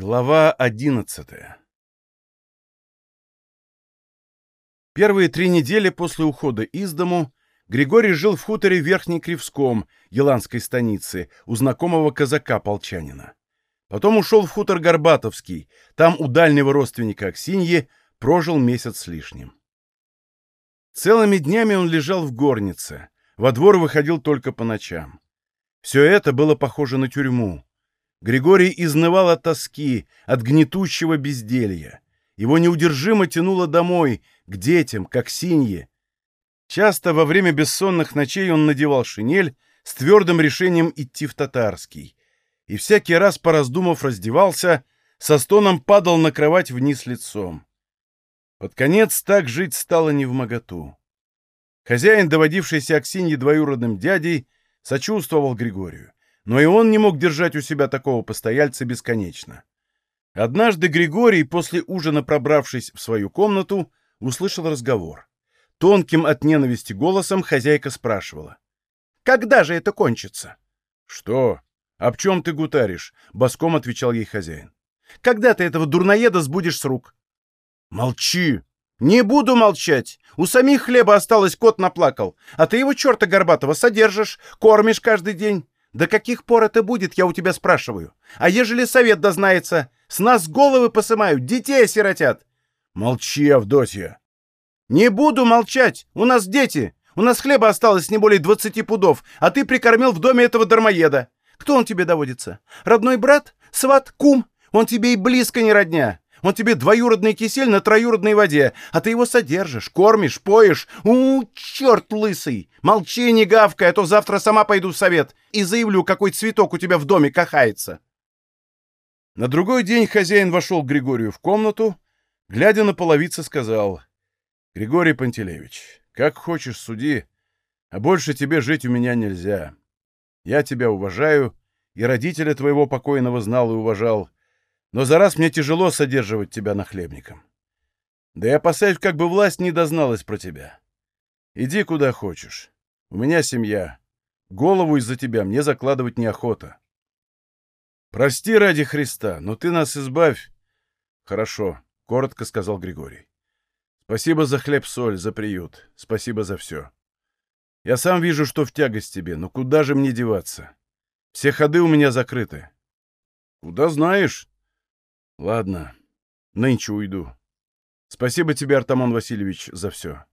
Глава одиннадцатая Первые три недели после ухода из дому Григорий жил в хуторе Верхней Кривском, Еланской станицы, у знакомого казака-полчанина. Потом ушел в хутор Горбатовский, там у дальнего родственника Аксиньи прожил месяц с лишним. Целыми днями он лежал в горнице, во двор выходил только по ночам. Все это было похоже на тюрьму. Григорий изнывал от тоски, от гнетущего безделья. Его неудержимо тянуло домой, к детям, к Аксинье. Часто во время бессонных ночей он надевал шинель с твердым решением идти в татарский. И всякий раз, пораздумав, раздевался, со стоном падал на кровать вниз лицом. Под конец так жить стало невмоготу. Хозяин, доводившийся Аксинье двоюродным дядей, сочувствовал Григорию но и он не мог держать у себя такого постояльца бесконечно. Однажды Григорий, после ужина пробравшись в свою комнату, услышал разговор. Тонким от ненависти голосом хозяйка спрашивала. «Когда же это кончится?» «Что? Об чем ты гутаришь?» — боском отвечал ей хозяин. «Когда ты этого дурноеда сбудешь с рук?» «Молчи!» «Не буду молчать! У самих хлеба осталось, кот наплакал, а ты его черта горбатого содержишь, кормишь каждый день. До каких пор это будет, я у тебя спрашиваю? А ежели совет дознается? С нас головы посымают, детей осиротят. Молчи, Авдотья. Не буду молчать, у нас дети. У нас хлеба осталось не более двадцати пудов, а ты прикормил в доме этого дармоеда. Кто он тебе доводится? Родной брат? Сват? Кум? Он тебе и близко не родня. Он тебе двоюродный кисель на троюродной воде, а ты его содержишь, кормишь, поешь. У, черт лысый! Молчи, не гавкай, а то завтра сама пойду в совет и заявлю, какой цветок у тебя в доме кахается. На другой день хозяин вошел к Григорию в комнату, глядя на половицы, сказал, «Григорий Пантелеевич, как хочешь суди, а больше тебе жить у меня нельзя. Я тебя уважаю, и родителя твоего покойного знал и уважал, но за раз мне тяжело содерживать тебя нахлебником. Да и опасаюсь, как бы власть не дозналась про тебя. Иди куда хочешь. У меня семья. Голову из-за тебя мне закладывать неохота. Прости ради Христа, но ты нас избавь. Хорошо, — коротко сказал Григорий. Спасибо за хлеб-соль, за приют. Спасибо за все. Я сам вижу, что в тягость тебе, но куда же мне деваться? Все ходы у меня закрыты. Куда знаешь? Ладно, нынче уйду. Спасибо тебе, Артамон Васильевич, за все.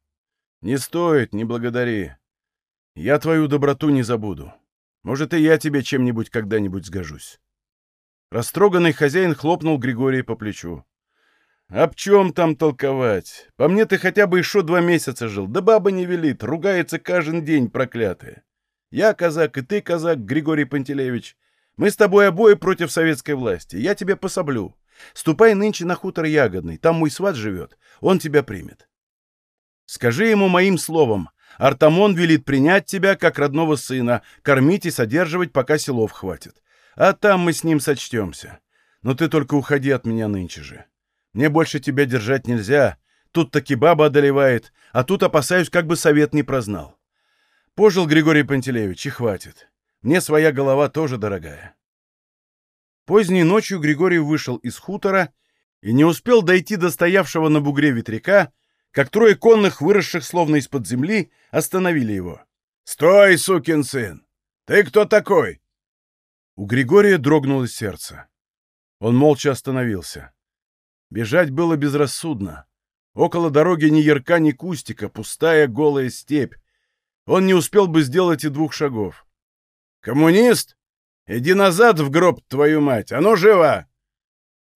Не стоит, не благодари. Я твою доброту не забуду. Может, и я тебе чем-нибудь когда-нибудь сгожусь. Растроганный хозяин хлопнул Григория по плечу. «Об чем там толковать? По мне ты хотя бы еще два месяца жил, да баба не велит, ругается каждый день, проклятая. Я казак, и ты казак, Григорий Пантелеевич. Мы с тобой обои против советской власти, я тебе пособлю. Ступай нынче на хутор Ягодный, там мой сват живет, он тебя примет. Скажи ему моим словом, Артамон велит принять тебя, как родного сына, кормить и содерживать, пока селов хватит. А там мы с ним сочтемся. Но ты только уходи от меня нынче же. Мне больше тебя держать нельзя. Тут таки баба одолевает, а тут опасаюсь, как бы совет не прознал. Пожил Григорий Пантелеевич, и хватит. Мне своя голова тоже дорогая. Поздней ночью Григорий вышел из хутора и не успел дойти до стоявшего на бугре ветряка, как трое конных, выросших словно из-под земли, остановили его. «Стой, сукин сын! Ты кто такой?» У Григория дрогнуло сердце. Он молча остановился. Бежать было безрассудно. Около дороги ни ярка, ни кустика, пустая голая степь. Он не успел бы сделать и двух шагов. «Коммунист?» Иди назад в гроб, твою мать! А ну, живо!»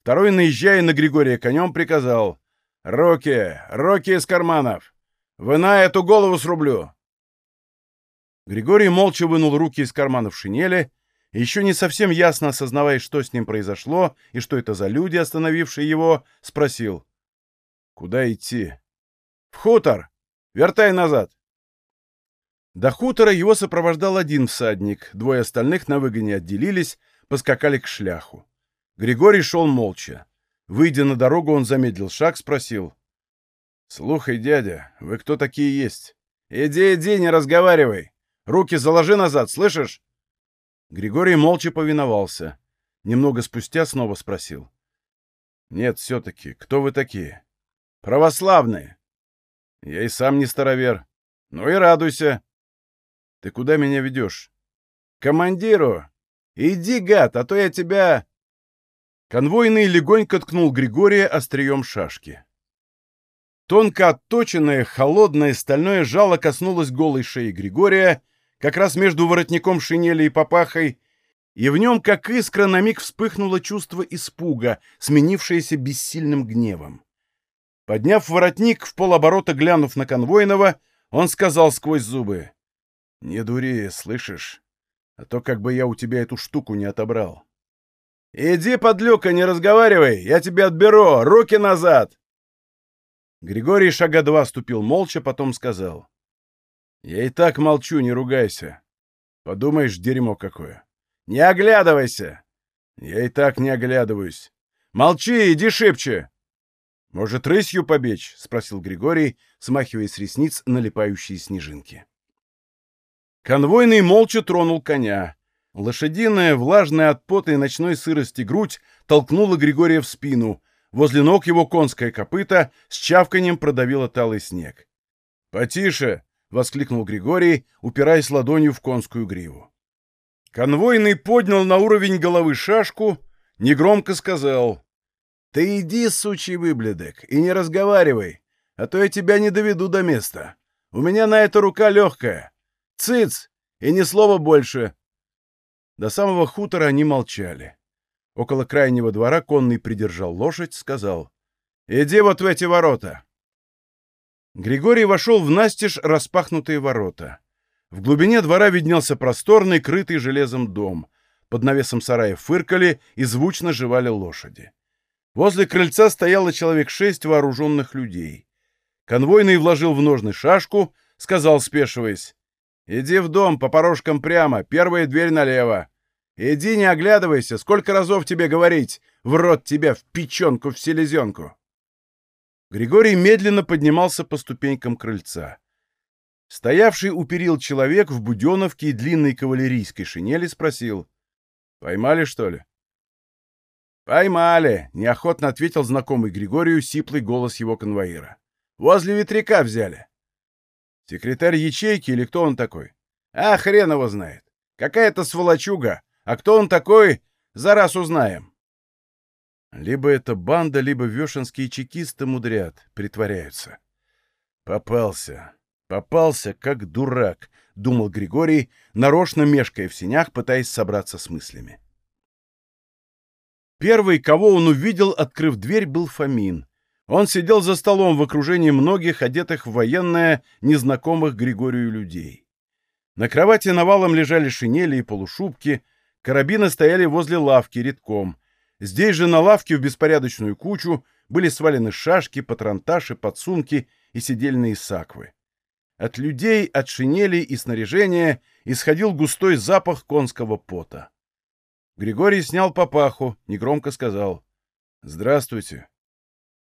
Второй, наезжая на Григория конем, приказал. «Руки! Руки из карманов! Вы на эту голову срублю!» Григорий молча вынул руки из карманов шинели, еще не совсем ясно осознавая, что с ним произошло и что это за люди, остановившие его, спросил. «Куда идти?» «В хутор! Вертай назад!» До хутора его сопровождал один всадник, двое остальных на выгоне отделились, поскакали к шляху. Григорий шел молча. Выйдя на дорогу, он замедлил шаг, спросил. «Слухай, дядя, вы кто такие есть?» «Иди, иди, не разговаривай! Руки заложи назад, слышишь?» Григорий молча повиновался. Немного спустя снова спросил. Нет, все-таки, кто вы такие? Православные. Я и сам не старовер. Ну и радуйся. Ты куда меня ведешь? Командиру! Иди, гад, а то я тебя... Конвойный легонько ткнул Григория острием шашки. Тонко отточенное, холодное стальное жало коснулось голой шеи Григория, как раз между воротником шинели и папахой, и в нем, как искра, на миг вспыхнуло чувство испуга, сменившееся бессильным гневом. Подняв воротник, в полоборота глянув на конвойного, он сказал сквозь зубы. — Не дури, слышишь? А то как бы я у тебя эту штуку не отобрал. — Иди, подлюка, не разговаривай, я тебя отберу, руки назад! Григорий шага два ступил молча, потом сказал. — Я и так молчу, не ругайся. Подумаешь, дерьмо какое. Не оглядывайся! Я и так не оглядываюсь. Молчи, иди шепче! Может, рысью побечь? — спросил Григорий, смахивая с ресниц налипающие снежинки. Конвойный молча тронул коня. Лошадиная, влажная от пота и ночной сырости грудь толкнула Григория в спину. Возле ног его конское копыто с чавканием продавило талый снег. «Потише!» — воскликнул Григорий, упираясь ладонью в конскую гриву. Конвойный поднял на уровень головы шашку, негромко сказал. «Ты иди, сучий выбледок, и не разговаривай, а то я тебя не доведу до места. У меня на это рука легкая. Цыц! И ни слова больше!» До самого хутора они молчали. Около крайнего двора конный придержал лошадь, сказал. «Иди вот в эти ворота!» Григорий вошел в настежь распахнутые ворота. В глубине двора виднелся просторный, крытый железом дом. Под навесом сарая фыркали и звучно жевали лошади. Возле крыльца стояло человек шесть вооруженных людей. Конвойный вложил в ножны шашку, сказал, спешиваясь, «Иди в дом, по порожкам прямо, первая дверь налево. Иди, не оглядывайся, сколько разов тебе говорить, в рот тебя, в печенку, в селезенку». Григорий медленно поднимался по ступенькам крыльца. Стоявший у перил человек в буденовке и длинной кавалерийской шинели спросил. «Поймали, что ли?» «Поймали!» — неохотно ответил знакомый Григорию сиплый голос его конвоира. «Возле ветряка взяли». «Секретарь ячейки или кто он такой?» «А, хрен его знает. Какая-то сволочуга. А кто он такой, за раз узнаем». Либо это банда, либо вешенские чекисты мудрят, притворяются. Попался. Попался, как дурак, — думал Григорий, нарочно мешкая в синях, пытаясь собраться с мыслями. Первый, кого он увидел, открыв дверь, был Фомин. Он сидел за столом в окружении многих, одетых в военное, незнакомых Григорию людей. На кровати навалом лежали шинели и полушубки, карабины стояли возле лавки редком. Здесь же на лавке в беспорядочную кучу были свалены шашки, патронташи, подсумки и сидельные саквы. От людей, от шинелей и снаряжения исходил густой запах конского пота. Григорий снял папаху, негромко сказал. «Здравствуйте».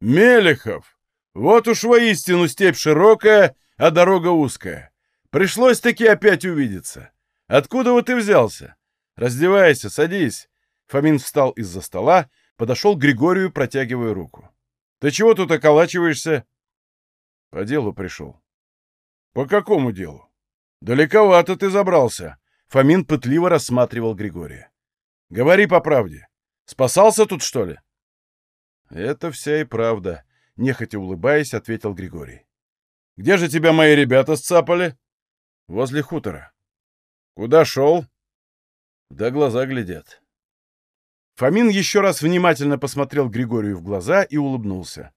«Мелехов! Вот уж воистину степь широкая, а дорога узкая. Пришлось таки опять увидеться. Откуда вот ты взялся? Раздевайся, садись». Фомин встал из-за стола, подошел к Григорию, протягивая руку. «Ты чего тут околачиваешься?» «По делу пришел». «По какому делу?» «Далековато ты забрался», — Фомин пытливо рассматривал Григория. «Говори по правде. Спасался тут, что ли?» «Это вся и правда», — нехотя улыбаясь, ответил Григорий. «Где же тебя мои ребята сцапали?» «Возле хутора». «Куда шел?» «Да глаза глядят». Фомин еще раз внимательно посмотрел Григорию в глаза и улыбнулся.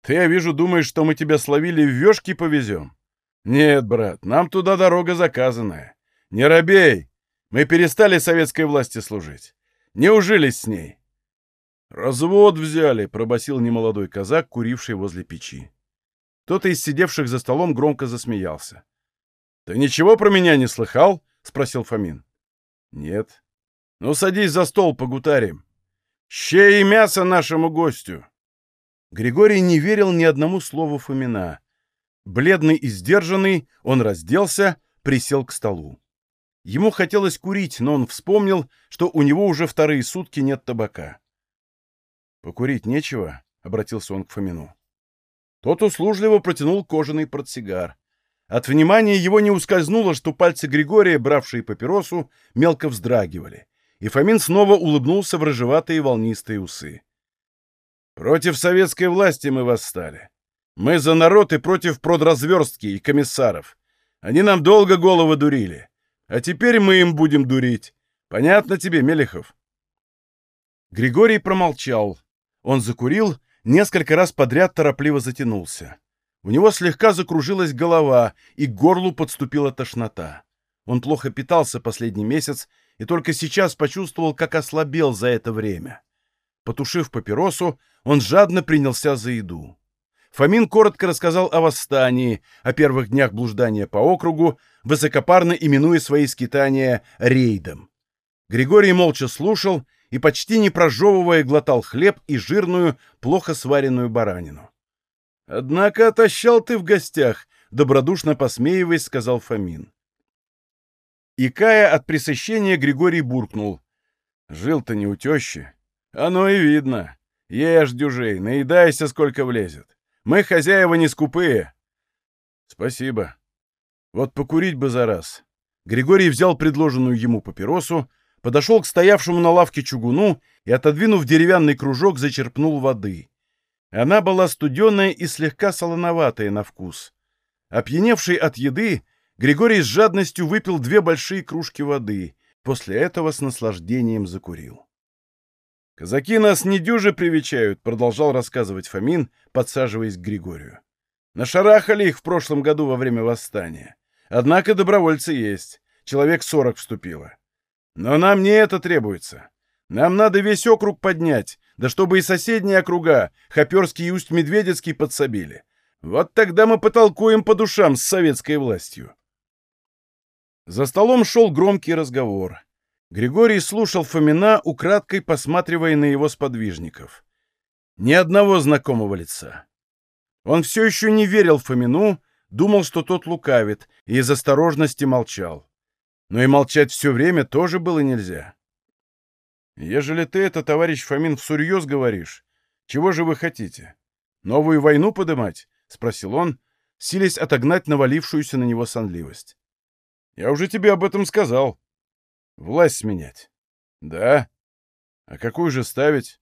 «Ты, я вижу, думаешь, что мы тебя словили в вешки повезем?» «Нет, брат, нам туда дорога заказанная. Не робей! Мы перестали советской власти служить. Не ужились с ней». «Развод взяли», — пробасил немолодой казак, куривший возле печи. Кто-то из сидевших за столом громко засмеялся. «Ты ничего про меня не слыхал?» — спросил Фомин. «Нет». «Ну, садись за стол, погутарим. Щей и мясо нашему гостю». Григорий не верил ни одному слову Фомина. Бледный и сдержанный, он разделся, присел к столу. Ему хотелось курить, но он вспомнил, что у него уже вторые сутки нет табака. «Покурить нечего?» — обратился он к Фомину. Тот услужливо протянул кожаный портсигар. От внимания его не ускользнуло, что пальцы Григория, бравшие папиросу, мелко вздрагивали, и Фомин снова улыбнулся в рыжеватые волнистые усы. «Против советской власти мы восстали. Мы за народ и против продразверстки и комиссаров. Они нам долго головы дурили. А теперь мы им будем дурить. Понятно тебе, Мелехов?» Григорий промолчал. Он закурил, несколько раз подряд торопливо затянулся. У него слегка закружилась голова, и к горлу подступила тошнота. Он плохо питался последний месяц и только сейчас почувствовал, как ослабел за это время. Потушив папиросу, он жадно принялся за еду. Фомин коротко рассказал о восстании, о первых днях блуждания по округу, высокопарно именуя свои скитания рейдом. Григорий молча слушал и, почти не прожевывая, глотал хлеб и жирную, плохо сваренную баранину. «Однако отощал ты в гостях», — добродушно посмеиваясь, сказал Фомин. Икая от пресыщения, Григорий буркнул. «Жил-то не у тещи. Оно и видно. Ешь, дюжей, наедайся, сколько влезет. Мы, хозяева, не скупые. Спасибо. Вот покурить бы за раз. Григорий взял предложенную ему папиросу, подошел к стоявшему на лавке чугуну и, отодвинув деревянный кружок, зачерпнул воды. Она была студеная и слегка солоноватая на вкус. Опьяневший от еды, Григорий с жадностью выпил две большие кружки воды, после этого с наслаждением закурил. «Казаки нас недюже привечают», — продолжал рассказывать Фомин, подсаживаясь к Григорию. «Нашарахали их в прошлом году во время восстания. Однако добровольцы есть. Человек сорок вступило. Но нам не это требуется. Нам надо весь округ поднять, да чтобы и соседние округа, Хоперский и Усть-Медведецкий, подсобили. Вот тогда мы потолкуем по душам с советской властью». За столом шел громкий разговор. Григорий слушал Фомина, украдкой посматривая на его сподвижников. Ни одного знакомого лица. Он все еще не верил Фомину, думал, что тот лукавит, и из осторожности молчал. Но и молчать все время тоже было нельзя. «Ежели ты это, товарищ Фомин, всерьез говоришь, чего же вы хотите? Новую войну подымать?» — спросил он, силясь отогнать навалившуюся на него сонливость. «Я уже тебе об этом сказал. Власть сменять. Да. А какую же ставить?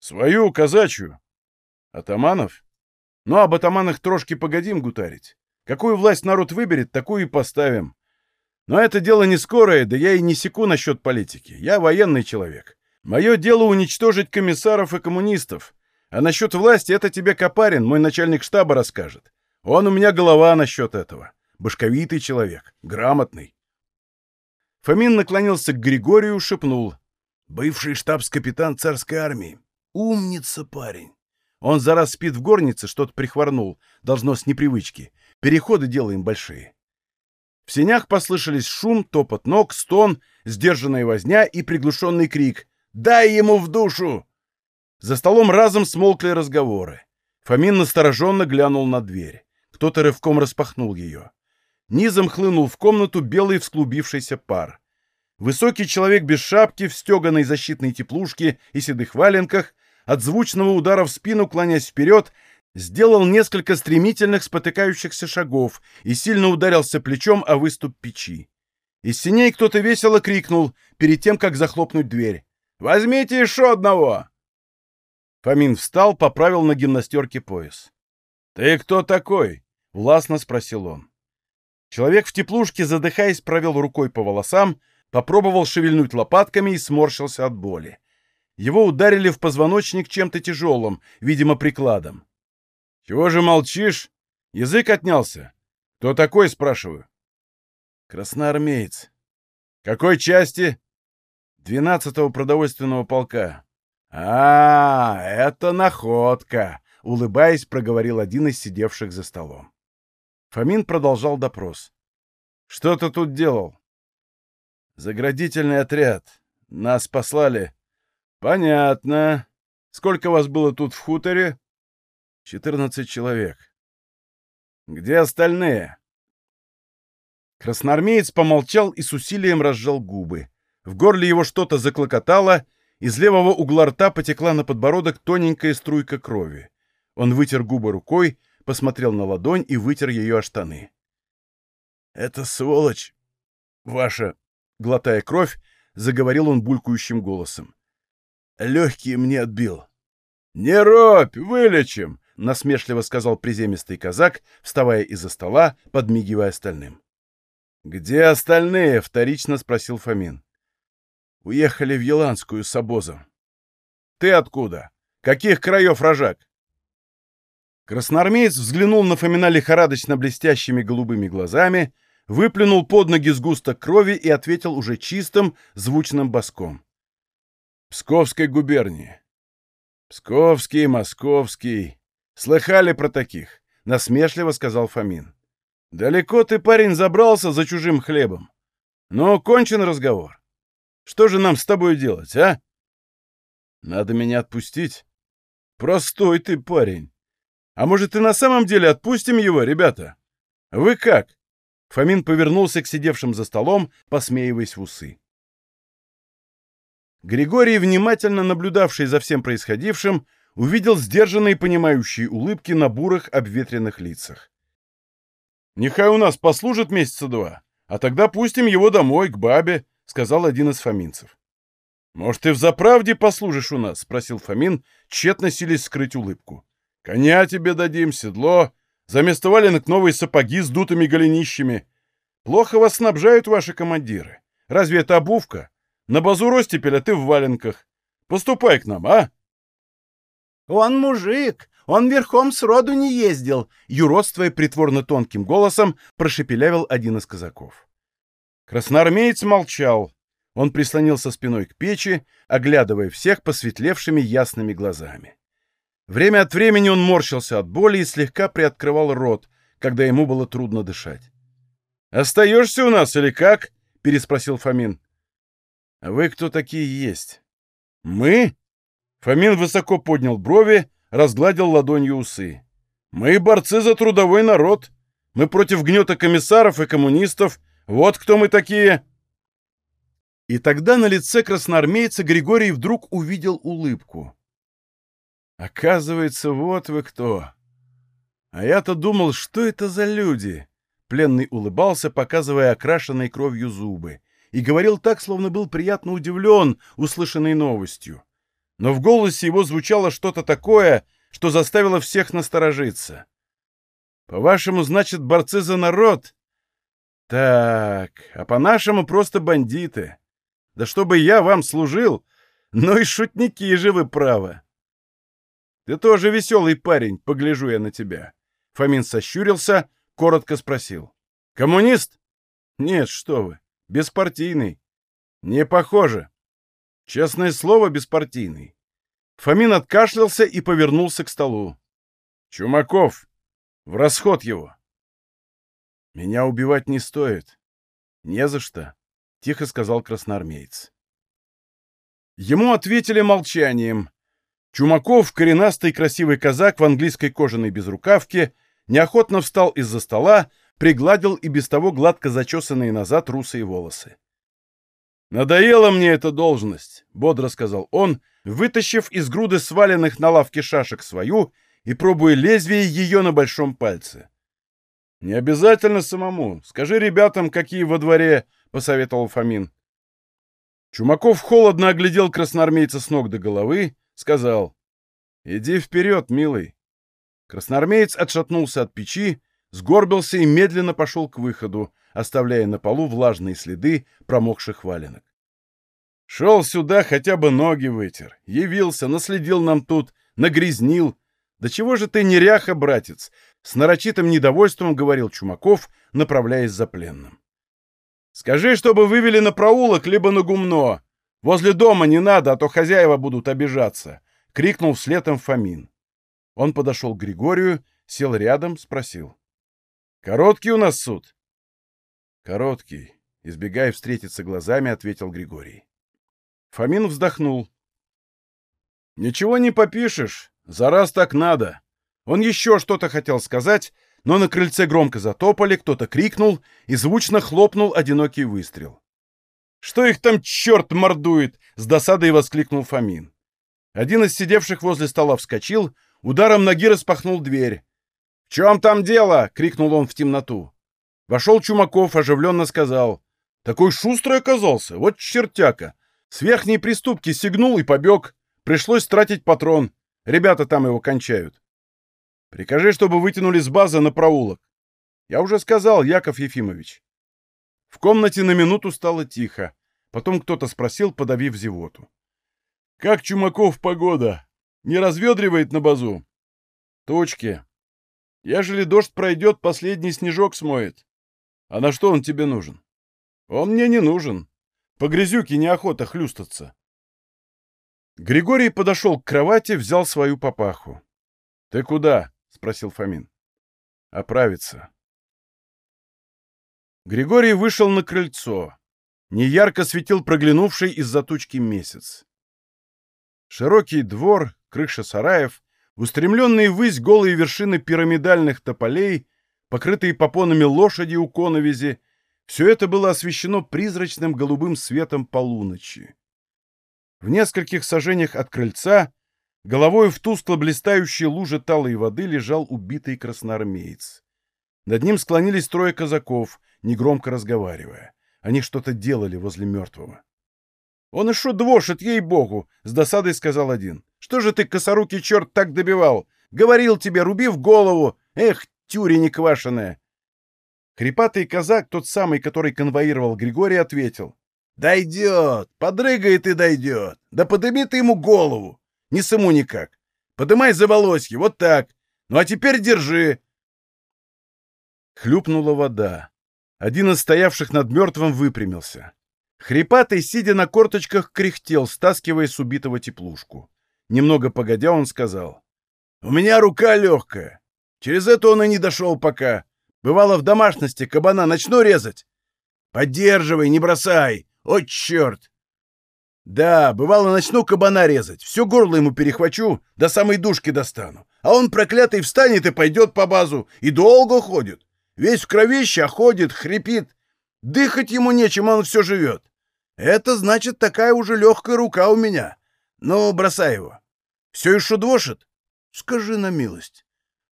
Свою, казачью. Атаманов? Ну, об атаманах трошки погодим гутарить. Какую власть народ выберет, такую и поставим. Но это дело не скорое, да я и не секу насчет политики. Я военный человек. Мое дело уничтожить комиссаров и коммунистов. А насчет власти это тебе Копарин, мой начальник штаба, расскажет. Он у меня голова насчет этого. Башковитый человек, грамотный. Фомин наклонился к Григорию, шепнул. «Бывший штабс-капитан царской армии. Умница парень. Он за раз спит в горнице, что-то прихворнул. Должно с непривычки. Переходы делаем большие». В сенях послышались шум, топот ног, стон, сдержанная возня и приглушенный крик. «Дай ему в душу!» За столом разом смолкли разговоры. Фомин настороженно глянул на дверь. Кто-то рывком распахнул ее. Низом хлынул в комнату белый всклубившийся пар. Высокий человек без шапки, в стеганой защитной теплушке и седых валенках, от звучного удара в спину, клонясь вперед, сделал несколько стремительных спотыкающихся шагов и сильно ударился плечом о выступ печи. Из синей кто-то весело крикнул, перед тем, как захлопнуть дверь. «Возьмите еще одного!» Фомин встал, поправил на гимнастерке пояс. «Ты кто такой?» — властно спросил он. Человек в теплушке, задыхаясь, провел рукой по волосам, попробовал шевельнуть лопатками и сморщился от боли. Его ударили в позвоночник чем-то тяжелым, видимо, прикладом. — Чего же молчишь? Язык отнялся. — Кто такой, спрашиваю? — Красноармеец. — Какой части? — Двенадцатого продовольственного полка. — А, это находка! — улыбаясь, проговорил один из сидевших за столом. Фомин продолжал допрос. «Что ты тут делал?» «Заградительный отряд. Нас послали». «Понятно. Сколько вас было тут в хуторе?» «Четырнадцать человек». «Где остальные?» Красноармеец помолчал и с усилием разжал губы. В горле его что-то заклокотало, из левого угла рта потекла на подбородок тоненькая струйка крови. Он вытер губы рукой, посмотрел на ладонь и вытер ее о штаны. «Это сволочь ваша!» Глотая кровь, заговорил он булькающим голосом. «Легкие мне отбил». «Не робь, вылечим!» — насмешливо сказал приземистый казак, вставая из-за стола, подмигивая остальным. «Где остальные?» — вторично спросил Фомин. «Уехали в Еланскую с обозом». «Ты откуда? Каких краев рожак?» Красноармеец взглянул на Фомина лихорадочно блестящими голубыми глазами, выплюнул под ноги сгусток крови и ответил уже чистым, звучным боском. «Псковской губернии». «Псковский, московский. Слыхали про таких?» — насмешливо сказал Фомин. «Далеко ты, парень, забрался за чужим хлебом. Но кончен разговор. Что же нам с тобой делать, а?» «Надо меня отпустить?» «Простой ты, парень. А может, и на самом деле отпустим его, ребята? Вы как?» Фомин повернулся к сидевшим за столом, посмеиваясь в усы. Григорий, внимательно наблюдавший за всем происходившим, увидел сдержанные понимающие улыбки на бурых обветренных лицах. «Нехай у нас послужит месяца два, а тогда пустим его домой, к бабе», — сказал один из фоминцев. «Может, ты взаправде послужишь у нас?» — спросил Фомин, тщетно силясь скрыть улыбку. «Коня тебе дадим, седло, за место валенок новые сапоги с дутыми голенищами. Плохо вас снабжают ваши командиры. Разве это обувка? На базу ростепель, а ты в валенках. Поступай к нам, а?» «Он мужик, он верхом сроду не ездил!» Юродствуя притворно тонким голосом, прошепелявил один из казаков. Красноармеец молчал. Он прислонился спиной к печи, оглядывая всех посветлевшими ясными глазами. Время от времени он морщился от боли и слегка приоткрывал рот, когда ему было трудно дышать. «Остаешься у нас или как?» — переспросил Фомин. «А вы кто такие есть?» «Мы?» Фомин высоко поднял брови, разгладил ладонью усы. «Мы борцы за трудовой народ. Мы против гнета комиссаров и коммунистов. Вот кто мы такие!» И тогда на лице красноармейца Григорий вдруг увидел улыбку. «Оказывается, вот вы кто! А я-то думал, что это за люди!» Пленный улыбался, показывая окрашенной кровью зубы, и говорил так, словно был приятно удивлен услышанной новостью но в голосе его звучало что-то такое, что заставило всех насторожиться. «По-вашему, значит, борцы за народ?» «Так, а по-нашему просто бандиты. Да чтобы я вам служил, ну и шутники же вы право!» «Ты тоже веселый парень, погляжу я на тебя». Фомин сощурился, коротко спросил. «Коммунист?» «Нет, что вы, беспартийный». «Не похоже. Честное слово, беспартийный. Фомин откашлялся и повернулся к столу. «Чумаков! В расход его!» «Меня убивать не стоит. Не за что», — тихо сказал красноармеец. Ему ответили молчанием. Чумаков, коренастый красивый казак в английской кожаной безрукавке, неохотно встал из-за стола, пригладил и без того гладко зачесанные назад русые волосы. «Надоела мне эта должность», — бодро сказал он, вытащив из груды сваленных на лавке шашек свою и пробуя лезвие ее на большом пальце. «Не обязательно самому. Скажи ребятам, какие во дворе», — посоветовал Фомин. Чумаков холодно оглядел красноармейца с ног до головы, сказал, «Иди вперед, милый». Красноармеец отшатнулся от печи, сгорбился и медленно пошел к выходу, оставляя на полу влажные следы промокших валенок. «Шел сюда, хотя бы ноги вытер. Явился, наследил нам тут, нагрязнил. Да чего же ты неряха, братец?» С нарочитым недовольством говорил Чумаков, направляясь за пленным. «Скажи, чтобы вывели на проулок, либо на гумно. Возле дома не надо, а то хозяева будут обижаться», — крикнул вслед им Фомин. Он подошел к Григорию, сел рядом, спросил. «Короткий у нас суд?» «Короткий», — избегая встретиться глазами, ответил Григорий. Фомин вздохнул. «Ничего не попишешь, за раз так надо». Он еще что-то хотел сказать, но на крыльце громко затопали, кто-то крикнул и звучно хлопнул одинокий выстрел. Что их там черт мордует?» — с досадой воскликнул Фомин. Один из сидевших возле стола вскочил, ударом ноги распахнул дверь. «В чем там дело?» — крикнул он в темноту. Вошел Чумаков, оживленно сказал. «Такой шустрый оказался, вот чертяка. С верхней приступки сигнул и побег. Пришлось тратить патрон. Ребята там его кончают. Прикажи, чтобы вытянули с базы на проулок. Я уже сказал, Яков Ефимович. В комнате на минуту стало тихо. Потом кто-то спросил, подавив зевоту. «Как Чумаков погода? Не разведривает на базу?» «Точки. Ежели дождь пройдет, последний снежок смоет. А на что он тебе нужен?» «Он мне не нужен. По грязюке неохота хлюстаться». Григорий подошел к кровати, взял свою папаху. «Ты куда?» — спросил Фомин. «Оправиться». Григорий вышел на крыльцо. Неярко светил проглянувший из-за тучки месяц. Широкий двор, крыша сараев, устремленные ввысь голые вершины пирамидальных тополей, покрытые попонами лошади у коновизи, все это было освещено призрачным голубым светом полуночи. В нескольких сажениях от крыльца, головой в тускло блистающей луже талой воды, лежал убитый красноармеец. Над ним склонились трое казаков, негромко разговаривая. Они что-то делали возле мертвого. «Он и шо двошит, ей-богу!» — с досадой сказал один. «Что же ты, косорукий черт, так добивал? Говорил тебе, руби в голову! Эх, тюри неквашеная!» Хрипатый казак, тот самый, который конвоировал Григория, ответил. «Дойдет! Подрыгает и дойдет! Да подыми ты ему голову! Не саму никак! Подымай за волоски, вот так! Ну а теперь держи!» Хлюпнула вода. Один из стоявших над мертвым выпрямился. Хрипатый, сидя на корточках, кряхтел, стаскивая с убитого теплушку. Немного погодя, он сказал. «У меня рука легкая. Через это он и не дошел пока. Бывало в домашности, кабана начну резать. Поддерживай, не бросай. О, черт! Да, бывало, начну кабана резать. Все горло ему перехвачу, до самой душки достану. А он, проклятый, встанет и пойдет по базу. И долго ходит. Весь в кровище, а ходит, хрипит. Дыхать ему нечем, он все живет. Это значит, такая уже легкая рука у меня. Ну, бросай его. Все еще двошит? Скажи на милость.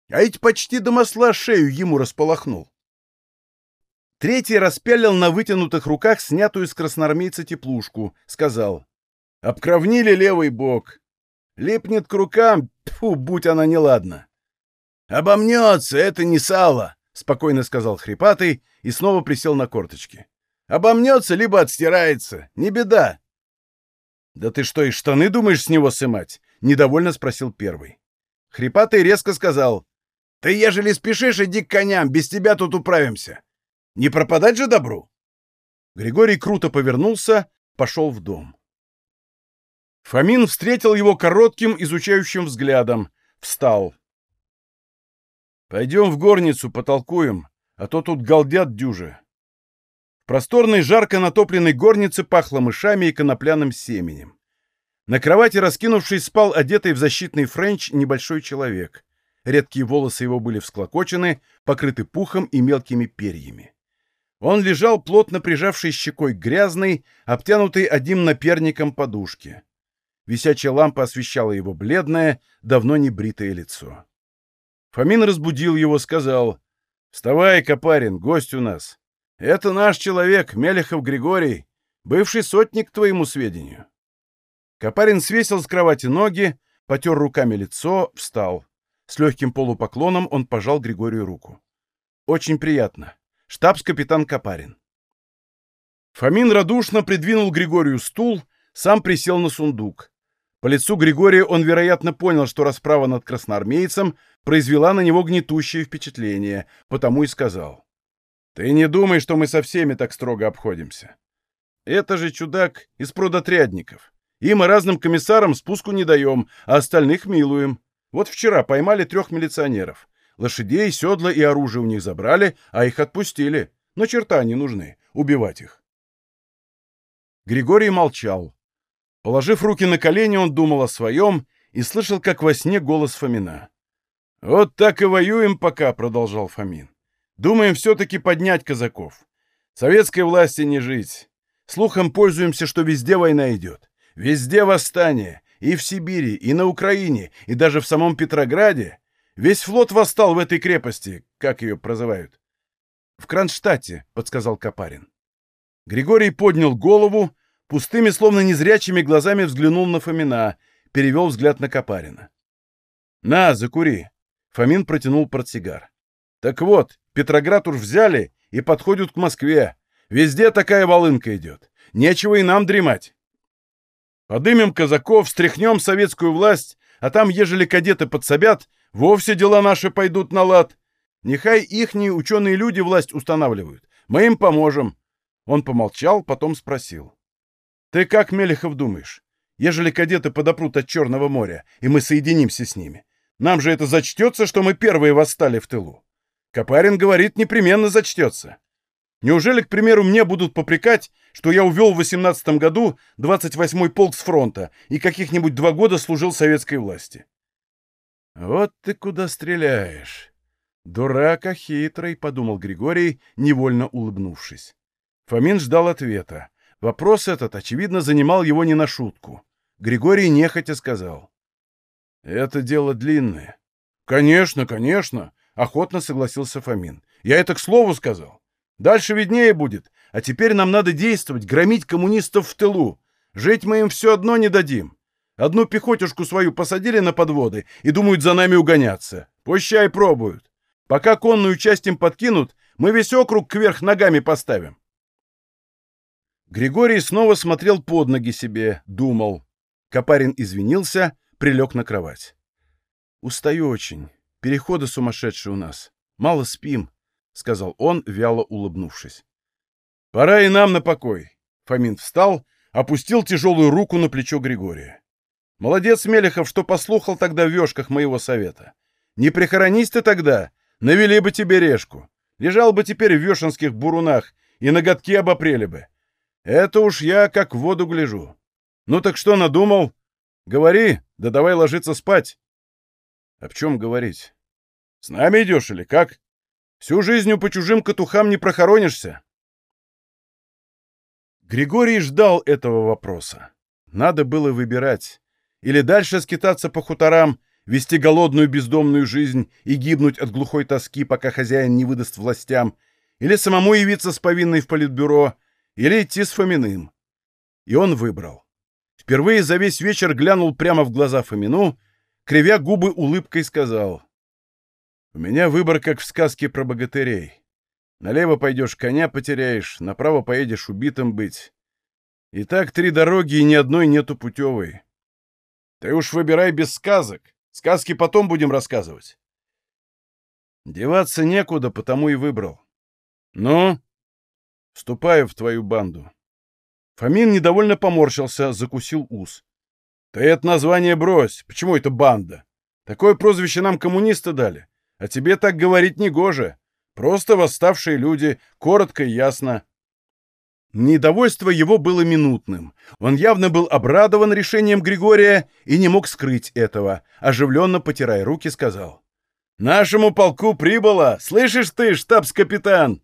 А ведь почти до масла шею ему располохнул. Третий распялил на вытянутых руках снятую с красноармейца теплушку. Сказал. Обкровнили левый бок. Липнет к рукам, тьфу, будь она неладна. Обомнется, это не сало. — спокойно сказал хрипатый и снова присел на корточки. «Обомнется, либо отстирается. Не беда». «Да ты что, и штаны думаешь с него сымать?» — недовольно спросил первый. Хрипатый резко сказал. «Ты, ежели спешишь, иди к коням, без тебя тут управимся. Не пропадать же добру!» Григорий круто повернулся, пошел в дом. Фомин встретил его коротким, изучающим взглядом. Встал. Пойдем в горницу, потолкуем, а то тут галдят дюжи. В просторной, жарко натопленной горнице пахло мышами и конопляным семенем. На кровати, раскинувшись, спал одетый в защитный френч небольшой человек. Редкие волосы его были всклокочены, покрыты пухом и мелкими перьями. Он лежал, плотно прижавший щекой грязный, обтянутый одним наперником подушки. Висячая лампа освещала его бледное, давно не бритое лицо. Фомин разбудил его, сказал, «Вставай, Копарин, гость у нас. Это наш человек, Мелехов Григорий, бывший сотник, к твоему сведению». Копарин свесил с кровати ноги, потер руками лицо, встал. С легким полупоклоном он пожал Григорию руку. «Очень приятно. Штабс-капитан Копарин». Фомин радушно придвинул Григорию стул, сам присел на сундук. По лицу Григория он, вероятно, понял, что расправа над красноармейцем произвела на него гнетущее впечатление, потому и сказал. «Ты не думай, что мы со всеми так строго обходимся. Это же чудак из продотрядников. Им и разным комиссарам спуску не даем, а остальных милуем. Вот вчера поймали трех милиционеров. Лошадей, седла и оружие у них забрали, а их отпустили. Но черта не нужны. Убивать их». Григорий молчал. Положив руки на колени, он думал о своем и слышал, как во сне голос Фомина. «Вот так и воюем пока», — продолжал Фомин. «Думаем все-таки поднять казаков. Советской власти не жить. Слухом пользуемся, что везде война идет. Везде восстание. И в Сибири, и на Украине, и даже в самом Петрограде. Весь флот восстал в этой крепости, как ее прозывают. — В Кронштадте, — подсказал Капарин. Григорий поднял голову, пустыми, словно незрячими глазами взглянул на Фомина, перевел взгляд на Капарина. — На, закури. Фомин протянул портсигар. — Так вот, Петроград уж взяли и подходят к Москве. Везде такая волынка идет. Нечего и нам дремать. Подымем казаков, встряхнем советскую власть, а там, ежели кадеты подсобят, вовсе дела наши пойдут на лад. Нехай ихние ученые люди власть устанавливают. Мы им поможем. Он помолчал, потом спросил. Ты как, Мелехов, думаешь, ежели кадеты подопрут от Черного моря, и мы соединимся с ними, нам же это зачтется, что мы первые восстали в тылу? Капарин говорит, непременно зачтется. Неужели, к примеру, мне будут попрекать, что я увел в 18 году 28-й полк с фронта и каких-нибудь два года служил советской власти? Вот ты куда стреляешь. Дурак, а хитрый, — подумал Григорий, невольно улыбнувшись. Фомин ждал ответа. Вопрос этот, очевидно, занимал его не на шутку. Григорий нехотя сказал. — Это дело длинное. — Конечно, конечно, — охотно согласился Фомин. — Я это к слову сказал. Дальше виднее будет. А теперь нам надо действовать, громить коммунистов в тылу. Жить мы им все одно не дадим. Одну пехотюшку свою посадили на подводы и думают за нами угоняться. Пущай пробуют. Пока конную часть им подкинут, мы весь округ кверх ногами поставим. Григорий снова смотрел под ноги себе, думал. Капарин извинился, прилег на кровать. «Устаю очень. Переходы сумасшедшие у нас. Мало спим. — сказал он, вяло улыбнувшись. «Пора и нам на покой». Фомин встал, опустил тяжелую руку на плечо Григория. «Молодец, Мелехов, что послухал тогда в вешках моего совета. Не прихоронись ты тогда, навели бы тебе решку. Лежал бы теперь в вешенских бурунах, и ноготки обопрели бы. Это уж я как в воду гляжу. Ну так что надумал? Говори, да давай ложиться спать». «Об чем говорить? С нами идешь или как?» Всю жизнь по чужим катухам не прохоронишься. Григорий ждал этого вопроса. Надо было выбирать. Или дальше скитаться по хуторам, вести голодную бездомную жизнь и гибнуть от глухой тоски, пока хозяин не выдаст властям, или самому явиться с повинной в политбюро, или идти с Фоминым. И он выбрал. Впервые за весь вечер глянул прямо в глаза Фомину, кривя губы улыбкой сказал. У меня выбор, как в сказке про богатырей. Налево пойдешь, коня потеряешь, направо поедешь убитым быть. И так три дороги, и ни одной нету путевой. Ты уж выбирай без сказок. Сказки потом будем рассказывать. Деваться некуда, потому и выбрал. Ну, вступаю в твою банду. Фомин недовольно поморщился, закусил ус. Ты это название брось. Почему это банда? Такое прозвище нам коммунисты дали. А тебе так говорить не гоже. Просто восставшие люди, коротко и ясно. Недовольство его было минутным. Он явно был обрадован решением Григория и не мог скрыть этого. Оживленно потирая руки, сказал. «Нашему полку прибыло! Слышишь ты, штабс-капитан?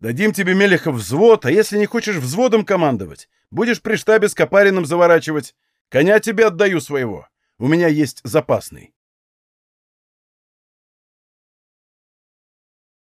Дадим тебе, Мелехов, взвод, а если не хочешь взводом командовать, будешь при штабе с Копариным заворачивать. Коня тебе отдаю своего. У меня есть запасный.